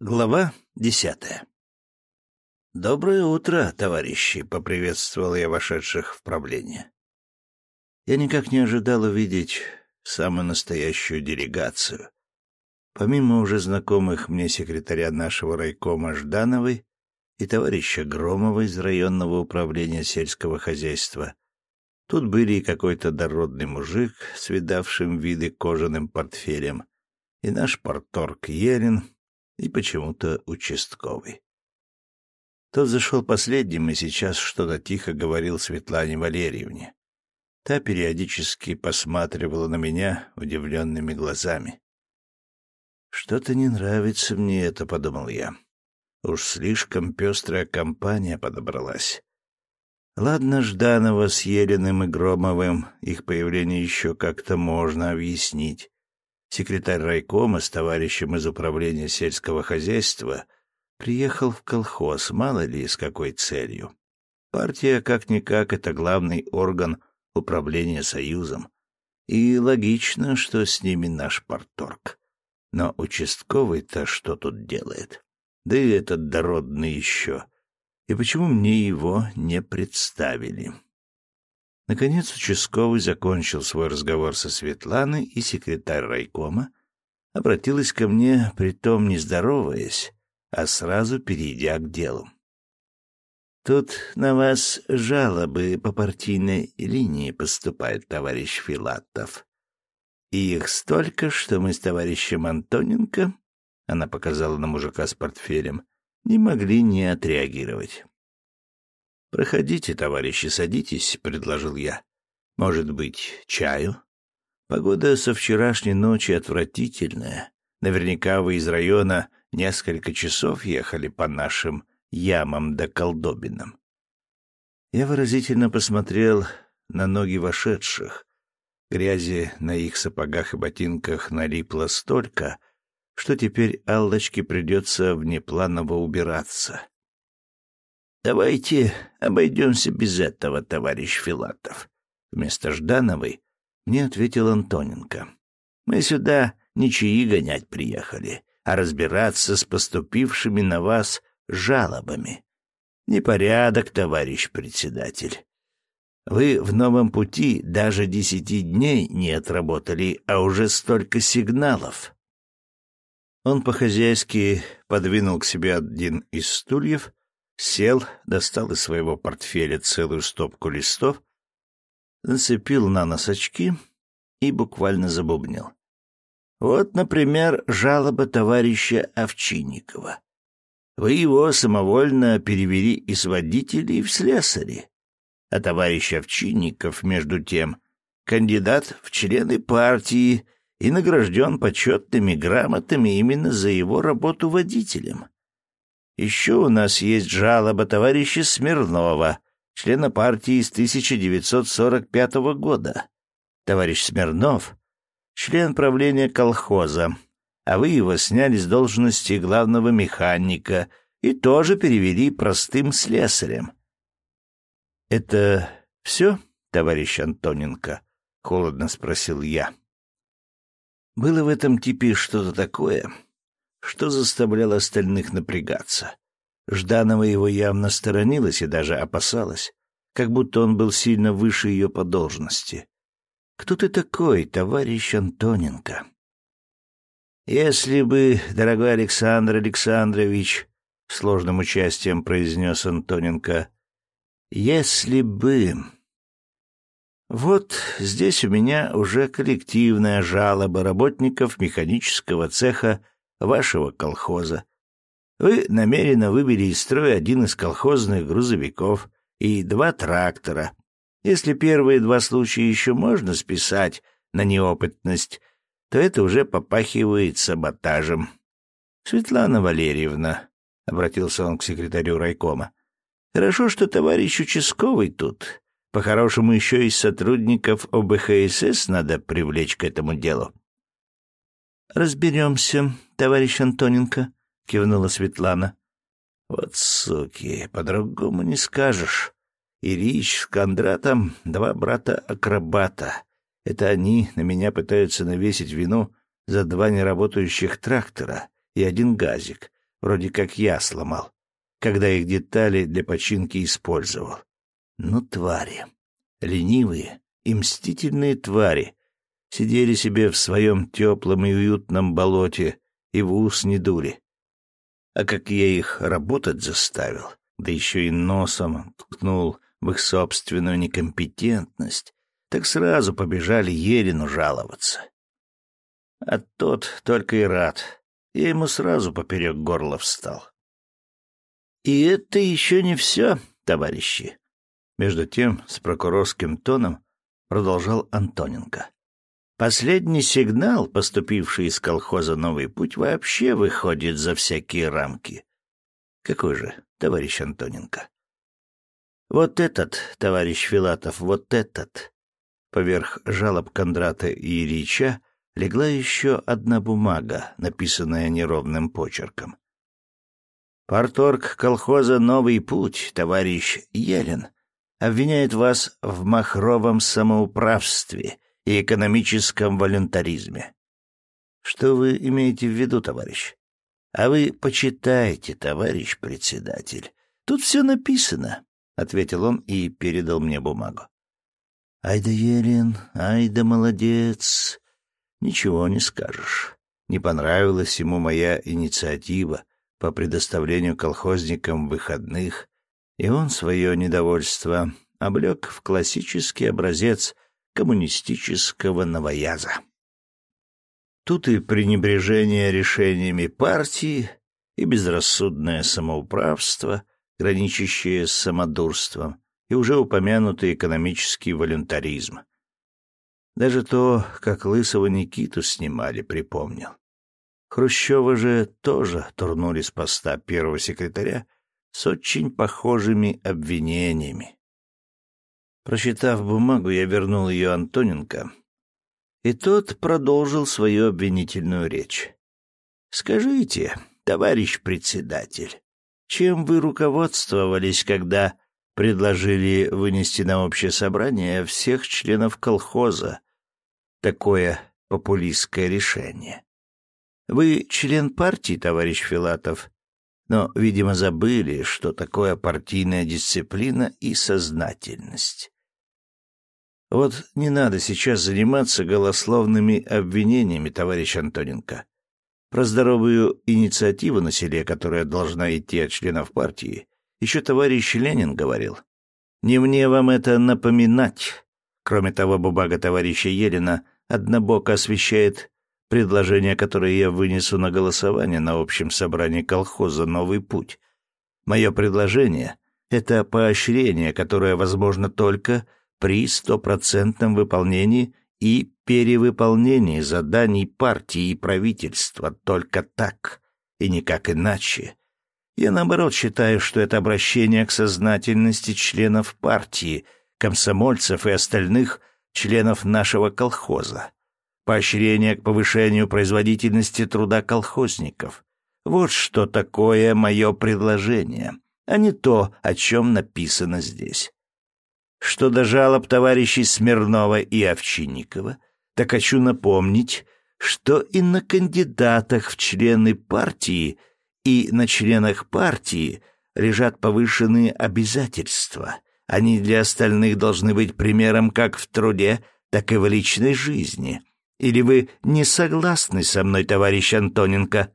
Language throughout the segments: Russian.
Глава десятая «Доброе утро, товарищи!» — поприветствовал я вошедших в правление. Я никак не ожидал увидеть самую настоящую делегацию. Помимо уже знакомых мне секретаря нашего райкома Ждановой и товарища Громова из районного управления сельского хозяйства, тут были и какой-то дородный мужик с видавшим виды кожаным портфелем, и наш порторг Елен — и почему-то участковый. Тот зашел последним и сейчас что-то тихо говорил Светлане Валерьевне. Та периодически посматривала на меня удивленными глазами. «Что-то не нравится мне это», — подумал я. Уж слишком пестрая компания подобралась. Ладно, Жданова с Елиным и Громовым, их появление еще как-то можно объяснить. Секретарь райкома с товарищем из управления сельского хозяйства приехал в колхоз, мало ли с какой целью. Партия, как-никак, это главный орган управления союзом. И логично, что с ними наш порторг. Но участковый-то что тут делает? Да и этот дородный еще. И почему мне его не представили? Наконец участковый закончил свой разговор со Светланой, и секретарь райкома обратилась ко мне, притом не здороваясь, а сразу перейдя к делу. «Тут на вас жалобы по партийной линии поступают, товарищ Филатов. И их столько, что мы с товарищем Антоненко, — она показала на мужика с портфелем, — не могли не отреагировать. «Проходите, товарищи, садитесь», — предложил я. «Может быть, чаю?» Погода со вчерашней ночи отвратительная. Наверняка вы из района несколько часов ехали по нашим ямам да колдобинам. Я выразительно посмотрел на ноги вошедших. Грязи на их сапогах и ботинках налипло столько, что теперь Аллочке придется внепланово убираться. Давайте обойдемся без этого, товарищ Филатов. Вместо Ждановой мне ответил Антоненко. Мы сюда ничьи гонять приехали, а разбираться с поступившими на вас жалобами. Непорядок, товарищ председатель. Вы в новом пути даже десяти дней не отработали, а уже столько сигналов. Он по-хозяйски подвинул к себе один из стульев Сел, достал из своего портфеля целую стопку листов, нацепил на нос очки и буквально забубнил. Вот, например, жалоба товарища Овчинникова. Вы его самовольно перевели из водителей в слесари. А товарищ Овчинников, между тем, кандидат в члены партии и награжден почетными грамотами именно за его работу водителем. Еще у нас есть жалоба товарища Смирнова, члена партии с 1945 года. Товарищ Смирнов — член правления колхоза, а вы его сняли с должности главного механика и тоже перевели простым слесарем. — Это все, товарищ Антоненко? — холодно спросил я. Было в этом типе что-то такое, что заставляло остальных напрягаться. Жданова его явно сторонилась и даже опасалась, как будто он был сильно выше ее по должности. «Кто ты такой, товарищ Антоненко?» «Если бы, дорогой Александр Александрович», — сложным участием произнес Антоненко, — «если бы...» Вот здесь у меня уже коллективная жалоба работников механического цеха вашего колхоза. Вы намеренно вывели из строя один из колхозных грузовиков и два трактора. Если первые два случая еще можно списать на неопытность, то это уже попахивает саботажем. Светлана Валерьевна, — обратился он к секретарю райкома, — хорошо, что товарищ участковый тут. По-хорошему еще из сотрудников ОБХСС надо привлечь к этому делу. «Разберемся, товарищ Антоненко», — кивнула Светлана. «Вот суки, по-другому не скажешь. Ирич с Кондратом — два брата-акробата. Это они на меня пытаются навесить вину за два неработающих трактора и один газик. вроде как я сломал, когда их детали для починки использовал. Ну, твари. Ленивые и мстительные твари. Сидели себе в своем теплом и уютном болоте и в ус не дули. А как я их работать заставил, да еще и носом ткнул в их собственную некомпетентность, так сразу побежали Ерину жаловаться. А тот только и рад. Я ему сразу поперек горла встал. И это еще не все, товарищи. Между тем, с прокурорским тоном продолжал Антоненко. Последний сигнал, поступивший из колхоза «Новый путь», вообще выходит за всякие рамки. Какой же, товарищ Антоненко? Вот этот, товарищ Филатов, вот этот. Поверх жалоб Кондрата и Ильича легла еще одна бумага, написанная неровным почерком. Парторг колхоза «Новый путь», товарищ Елен, обвиняет вас в махровом самоуправстве и экономическом волюнтаризме. Что вы имеете в виду, товарищ? А вы почитайте, товарищ председатель. Тут все написано, — ответил он и передал мне бумагу. Ай да Елен, ай да молодец. Ничего не скажешь. Не понравилась ему моя инициатива по предоставлению колхозникам выходных, и он свое недовольство облег в классический образец коммунистического новояза. Тут и пренебрежение решениями партии, и безрассудное самоуправство, граничащее с самодурством, и уже упомянутый экономический волюнтаризм. Даже то, как Лысого Никиту снимали, припомнил. Хрущева же тоже турнули с поста первого секретаря с очень похожими обвинениями. Прочитав бумагу, я вернул ее Антоненко, и тот продолжил свою обвинительную речь. «Скажите, товарищ председатель, чем вы руководствовались, когда предложили вынести на общее собрание всех членов колхоза такое популистское решение? Вы член партии, товарищ Филатов, но, видимо, забыли, что такое партийная дисциплина и сознательность. Вот не надо сейчас заниматься голословными обвинениями, товарищ Антоненко. Про здоровую инициативу на селе, которая должна идти от членов партии, еще товарищ Ленин говорил. Не мне вам это напоминать. Кроме того, бумага товарища Елена однобоко освещает предложение, которое я вынесу на голосование на общем собрании колхоза «Новый путь». Мое предложение — это поощрение, которое возможно только при стопроцентном выполнении и перевыполнении заданий партии и правительства. Только так и никак иначе. Я, наоборот, считаю, что это обращение к сознательности членов партии, комсомольцев и остальных членов нашего колхоза поощрение к повышению производительности труда колхозников. Вот что такое мое предложение, а не то, о чем написано здесь. Что до жалоб товарищей Смирнова и Овчинникова, так хочу напомнить, что и на кандидатах в члены партии, и на членах партии лежат повышенные обязательства. Они для остальных должны быть примером как в труде, так и в личной жизни. Или вы не согласны со мной, товарищ Антоненко?»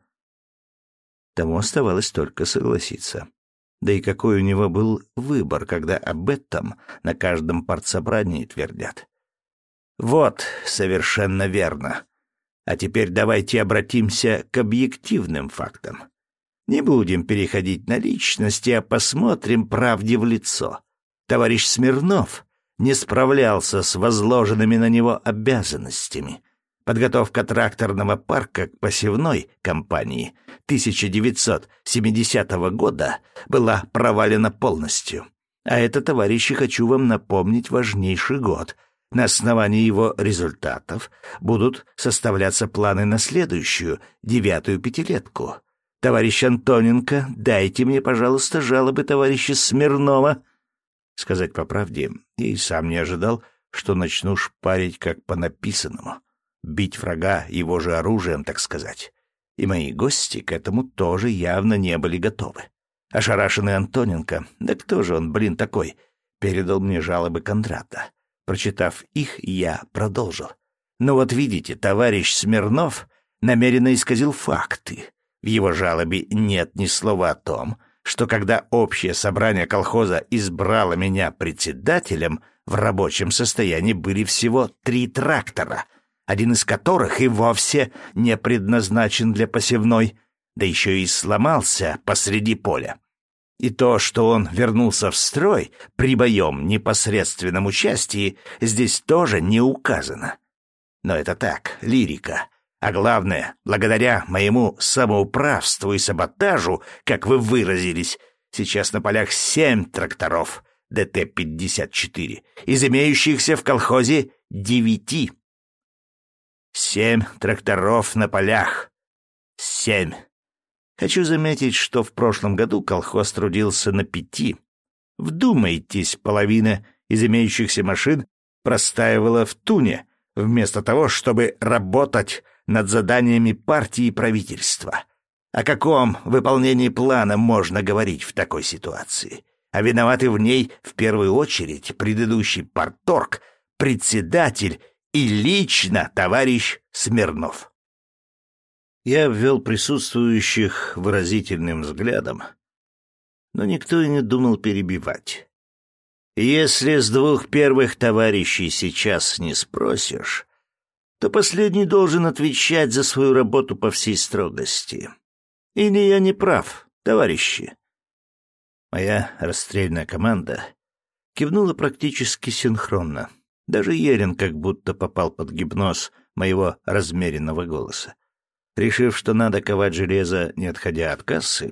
Тому оставалось только согласиться. Да и какой у него был выбор, когда об этом на каждом партсобрании твердят. «Вот, совершенно верно. А теперь давайте обратимся к объективным фактам. Не будем переходить на личности, а посмотрим правде в лицо. Товарищ Смирнов не справлялся с возложенными на него обязанностями. Подготовка тракторного парка к посевной кампании 1970 года была провалена полностью. А это, товарищи, хочу вам напомнить важнейший год. На основании его результатов будут составляться планы на следующую, девятую пятилетку. Товарищ Антоненко, дайте мне, пожалуйста, жалобы товарища Смирнова. Сказать по правде, я и сам не ожидал, что начну шпарить как по написанному бить врага его же оружием, так сказать. И мои гости к этому тоже явно не были готовы. Ошарашенный Антоненко, да кто же он, блин, такой, передал мне жалобы Кондрата. Прочитав их, я продолжил. Ну вот видите, товарищ Смирнов намеренно исказил факты. В его жалобе нет ни слова о том, что когда общее собрание колхоза избрало меня председателем, в рабочем состоянии были всего три трактора, один из которых и вовсе не предназначен для посевной, да еще и сломался посреди поля. И то, что он вернулся в строй при моем непосредственном участии, здесь тоже не указано. Но это так, лирика. А главное, благодаря моему самоуправству и саботажу, как вы выразились, сейчас на полях семь тракторов ДТ-54, из имеющихся в колхозе девяти. Семь тракторов на полях. Семь. Хочу заметить, что в прошлом году колхоз трудился на пяти. Вдумайтесь, половина из имеющихся машин простаивала в туне, вместо того, чтобы работать над заданиями партии и правительства. О каком выполнении плана можно говорить в такой ситуации? А виноваты в ней в первую очередь предыдущий парторг, председатель и лично товарищ Смирнов. Я ввел присутствующих выразительным взглядом, но никто и не думал перебивать. Если с двух первых товарищей сейчас не спросишь, то последний должен отвечать за свою работу по всей строгости. Или я не прав, товарищи? Моя расстрельная команда кивнула практически синхронно. Даже Ерин как будто попал под гипноз моего размеренного голоса. Решив, что надо ковать железо, не отходя от кассы,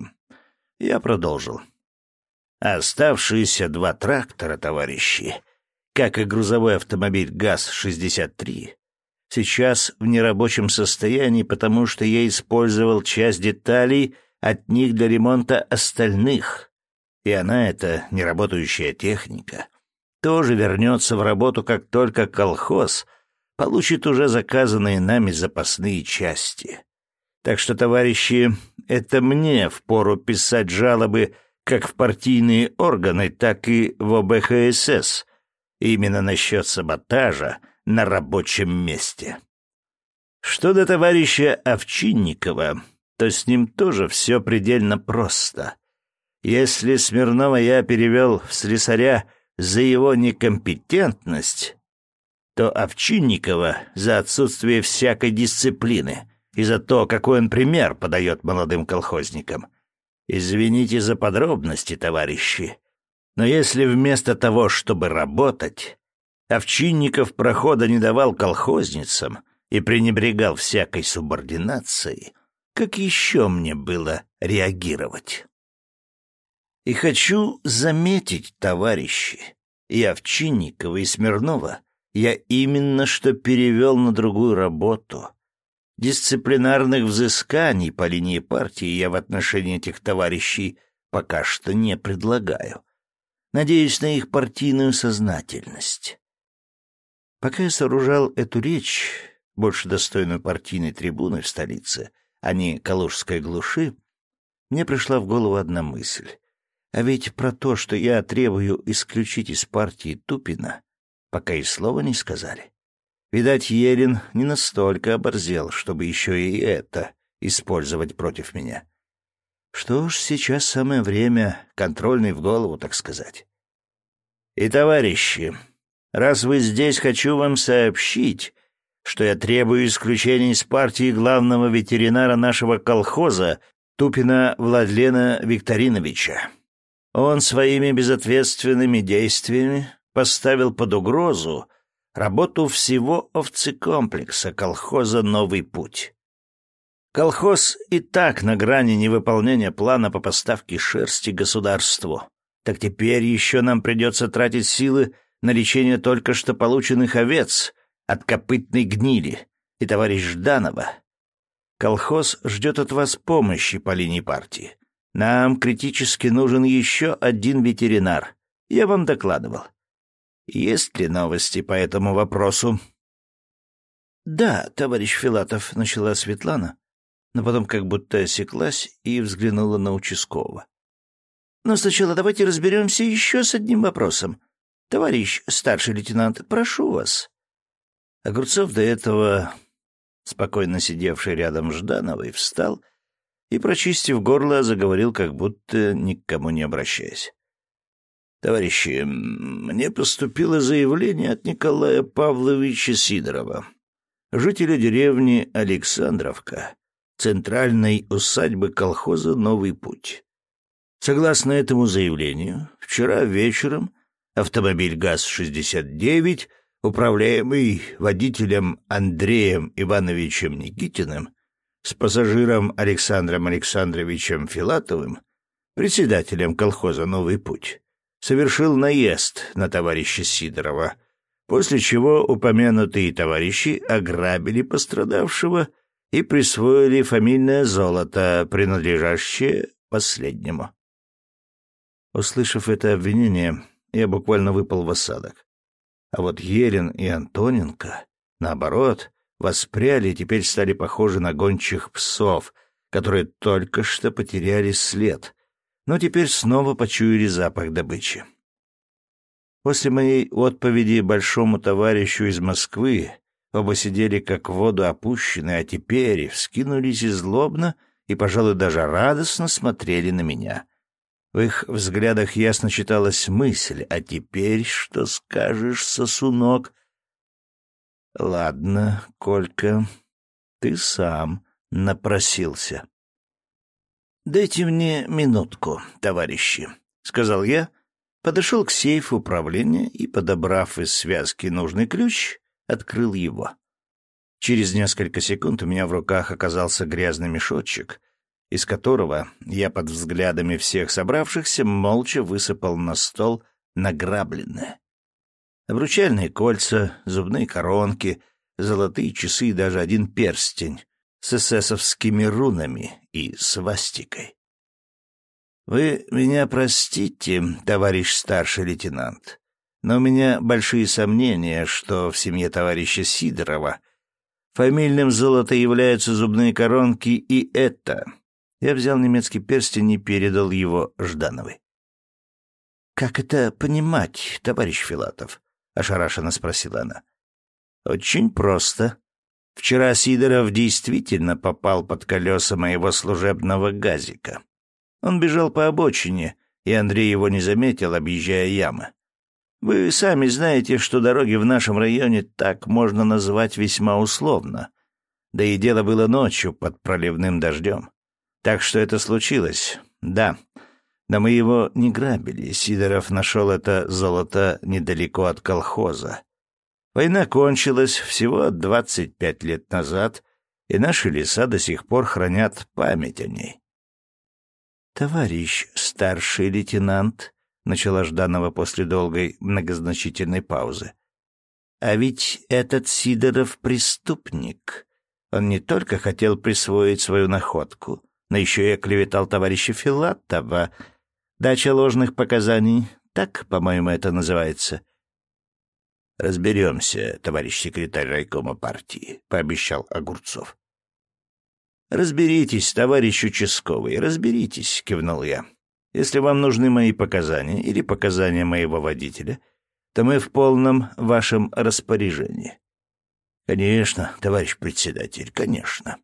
я продолжил. Оставшиеся два трактора, товарищи, как и грузовой автомобиль ГАЗ-63, сейчас в нерабочем состоянии, потому что я использовал часть деталей от них для ремонта остальных. И она, эта неработающая техника, тоже вернется в работу, как только колхоз получит уже заказанные нами запасные части. Так что, товарищи, это мне впору писать жалобы как в партийные органы, так и в ОБХСС, именно насчет саботажа — на рабочем месте. Что до товарища Овчинникова, то с ним тоже все предельно просто. Если Смирнова я перевел в слесаря за его некомпетентность, то Овчинникова за отсутствие всякой дисциплины и за то, какой он пример подает молодым колхозникам. Извините за подробности, товарищи, но если вместо того, чтобы работать, Овчинников прохода не давал колхозницам и пренебрегал всякой субординацией, как еще мне было реагировать? И хочу заметить, товарищи, и Овчинникова, и Смирнова я именно что перевел на другую работу. Дисциплинарных взысканий по линии партии я в отношении этих товарищей пока что не предлагаю. Надеюсь на их партийную сознательность. Пока я сооружал эту речь, больше достойную партийной трибуны в столице, а не Калужской глуши, мне пришла в голову одна мысль. А ведь про то, что я требую исключить из партии Тупина, пока и слова не сказали. Видать, Ерин не настолько оборзел, чтобы еще и это использовать против меня. Что ж, сейчас самое время, контрольный в голову, так сказать. И, товарищи, Раз вы здесь, хочу вам сообщить, что я требую исключения из партии главного ветеринара нашего колхоза Тупина Владлена Викториновича. Он своими безответственными действиями поставил под угрозу работу всего овцекомплекса колхоза «Новый путь». Колхоз и так на грани невыполнения плана по поставке шерсти государству. Так теперь еще нам придется тратить силы на лечение только что полученных овец от копытной гнили и товарищ Жданова. Колхоз ждет от вас помощи по линии партии. Нам критически нужен еще один ветеринар. Я вам докладывал. Есть ли новости по этому вопросу? — Да, товарищ Филатов, — начала Светлана. но потом как будто осеклась и взглянула на участкового. «Но сначала давайте разберемся еще с одним вопросом. Товарищ старший лейтенант, прошу вас». Огурцов до этого, спокойно сидевший рядом Ждановой, встал и, прочистив горло, заговорил, как будто ни к кому не обращаясь. «Товарищи, мне поступило заявление от Николая Павловича Сидорова, жителя деревни Александровка, центральной усадьбы колхоза «Новый путь». Согласно этому заявлению, вчера вечером автомобиль ГАЗ-69, управляемый водителем Андреем Ивановичем Никитиным, с пассажиром Александром Александровичем Филатовым, председателем колхоза «Новый путь», совершил наезд на товарища Сидорова, после чего упомянутые товарищи ограбили пострадавшего и присвоили фамильное золото, принадлежащее последнему. Услышав это обвинение, я буквально выпал в осадок. А вот Елен и Антоненко, наоборот, воспряли и теперь стали похожи на гончих псов, которые только что потеряли след, но теперь снова почуяли запах добычи. После моей отповеди большому товарищу из Москвы оба сидели как в воду опущенные, а теперь вскинулись и злобно, и, пожалуй, даже радостно смотрели на меня. В их взглядах ясно читалась мысль «А теперь что скажешь, сосунок?» «Ладно, Колька, ты сам напросился». «Дайте мне минутку, товарищи», — сказал я, подошел к сейфу управления и, подобрав из связки нужный ключ, открыл его. Через несколько секунд у меня в руках оказался грязный мешочек, из которого я под взглядами всех собравшихся молча высыпал на стол награбленное. Обручальные кольца, зубные коронки, золотые часы и даже один перстень с эсэсовскими рунами и свастикой. «Вы меня простите, товарищ старший лейтенант, но у меня большие сомнения, что в семье товарища Сидорова фамильным золото являются зубные коронки и это...» Я взял немецкий перстень и передал его Ждановой. «Как это понимать, товарищ Филатов?» — ошарашенно спросила она. «Очень просто. Вчера Сидоров действительно попал под колеса моего служебного газика. Он бежал по обочине, и Андрей его не заметил, объезжая ямы. Вы сами знаете, что дороги в нашем районе так можно назвать весьма условно. Да и дело было ночью под проливным дождем. Так что это случилось, да. Но мы его не грабили. Сидоров нашел это золото недалеко от колхоза. Война кончилась всего двадцать пять лет назад, и наши леса до сих пор хранят память о ней. «Товарищ старший лейтенант», — начала Жданова после долгой многозначительной паузы, «а ведь этот Сидоров преступник. Он не только хотел присвоить свою находку, но еще и оклеветал товарища Филатова. Дача ложных показаний, так, по-моему, это называется». «Разберемся, товарищ секретарь райкома партии», — пообещал Огурцов. «Разберитесь, товарищ участковый, разберитесь», — кивнул я. «Если вам нужны мои показания или показания моего водителя, то мы в полном вашем распоряжении». «Конечно, товарищ председатель, конечно».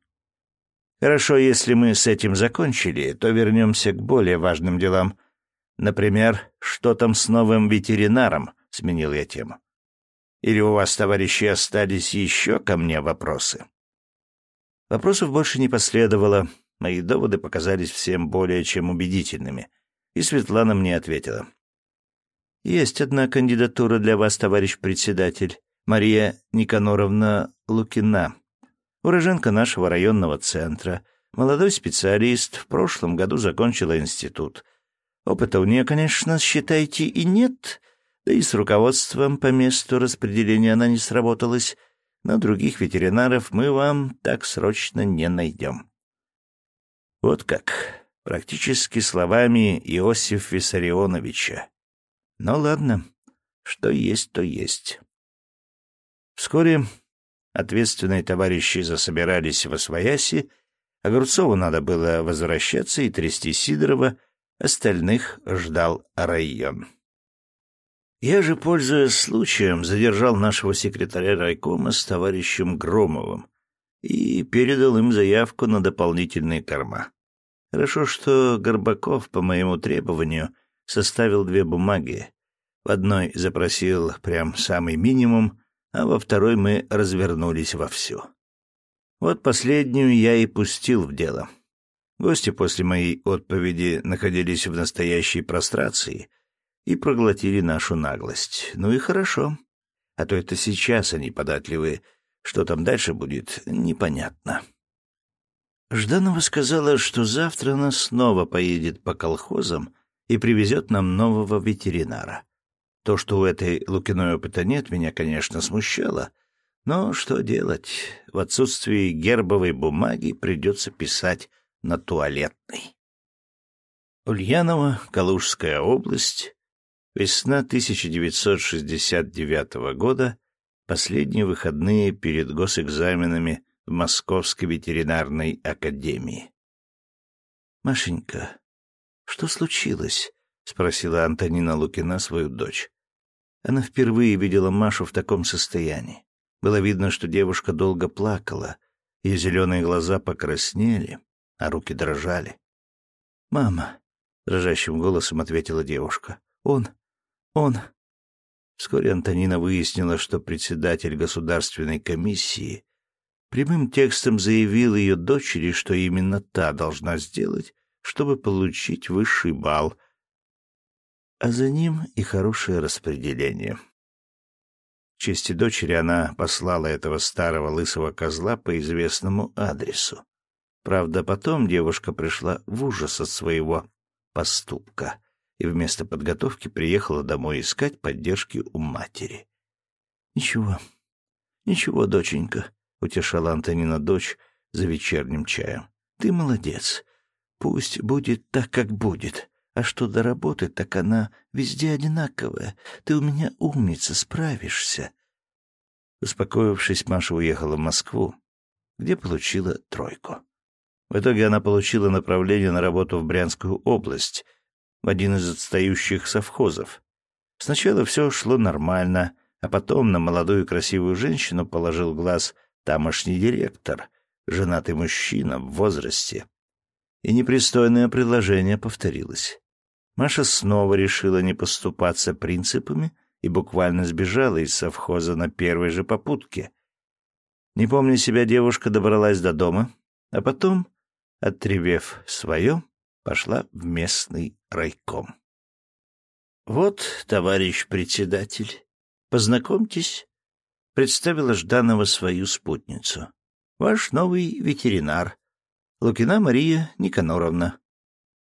«Хорошо, если мы с этим закончили, то вернемся к более важным делам. Например, что там с новым ветеринаром?» — сменил я тему. «Или у вас, товарищи, остались еще ко мне вопросы?» Вопросов больше не последовало, мои доводы показались всем более чем убедительными, и Светлана мне ответила. «Есть одна кандидатура для вас, товарищ председатель, Мария Никаноровна Лукина, уроженка нашего районного центра, молодой специалист, в прошлом году закончила институт. Опыта у нее, конечно, считайте, и нет, да и с руководством по месту распределения она не сработалась, но других ветеринаров мы вам так срочно не найдем. Вот как, практически словами Иосиф Виссарионовича. Ну ладно, что есть, то есть. Вскоре ответственные товарищи засобирались в Освояси, Огурцову надо было возвращаться и трясти Сидорова, остальных ждал район. Я же, пользуясь случаем, задержал нашего секретаря райкома с товарищем Громовым и передал им заявку на дополнительные корма. Хорошо, что Горбаков по моему требованию составил две бумаги. В одной запросил прям самый минимум, а во второй мы развернулись вовсю. Вот последнюю я и пустил в дело. Гости после моей отповеди находились в настоящей прострации и проглотили нашу наглость. Ну и хорошо. А то это сейчас они податливые. Что там дальше будет, непонятно. Жданова сказала, что завтра она снова поедет по колхозам и привезет нам нового ветеринара. То, что у этой Лукиной опыта нет, меня, конечно, смущало. Но что делать? В отсутствии гербовой бумаги придется писать на туалетной. Ульянова, Калужская область, весна 1969 года, последние выходные перед госэкзаменами в Московской ветеринарной академии. «Машенька, что случилось?» — спросила Антонина Лукина свою дочь. Она впервые видела Машу в таком состоянии. Было видно, что девушка долго плакала, ее зеленые глаза покраснели, а руки дрожали. «Мама», — дрожащим голосом ответила девушка, — «он, он...» Вскоре Антонина выяснила, что председатель государственной комиссии прямым текстом заявил ее дочери, что именно та должна сделать, чтобы получить высший балл, а за ним и хорошее распределение. В чести дочери она послала этого старого лысого козла по известному адресу. Правда, потом девушка пришла в ужас от своего поступка и вместо подготовки приехала домой искать поддержки у матери. «Ничего, ничего, доченька», — утешала Антонина дочь за вечерним чаем. «Ты молодец. Пусть будет так, как будет. А что до работы, так она везде одинаковая. Ты у меня умница, справишься». Успокоившись, Маша уехала в Москву, где получила тройку. В итоге она получила направление на работу в Брянскую область, в один из отстающих совхозов. Сначала все шло нормально, а потом на молодую красивую женщину положил глаз – тамошний директор, женатый мужчина в возрасте. И непристойное предложение повторилось. Маша снова решила не поступаться принципами и буквально сбежала из совхоза на первой же попутке. Не помня себя, девушка добралась до дома, а потом, отревев свое, пошла в местный райком. «Вот, товарищ председатель, познакомьтесь, представила Жданова свою спутницу. «Ваш новый ветеринар. Лукина Мария Никаноровна».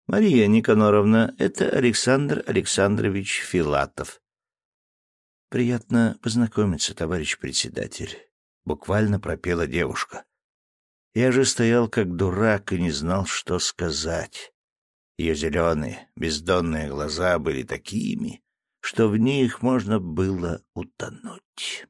«Мария Никаноровна, это Александр Александрович Филатов». «Приятно познакомиться, товарищ председатель», — буквально пропела девушка. Я же стоял как дурак и не знал, что сказать. Ее зеленые, бездонные глаза были такими, что в них можно было утонуть.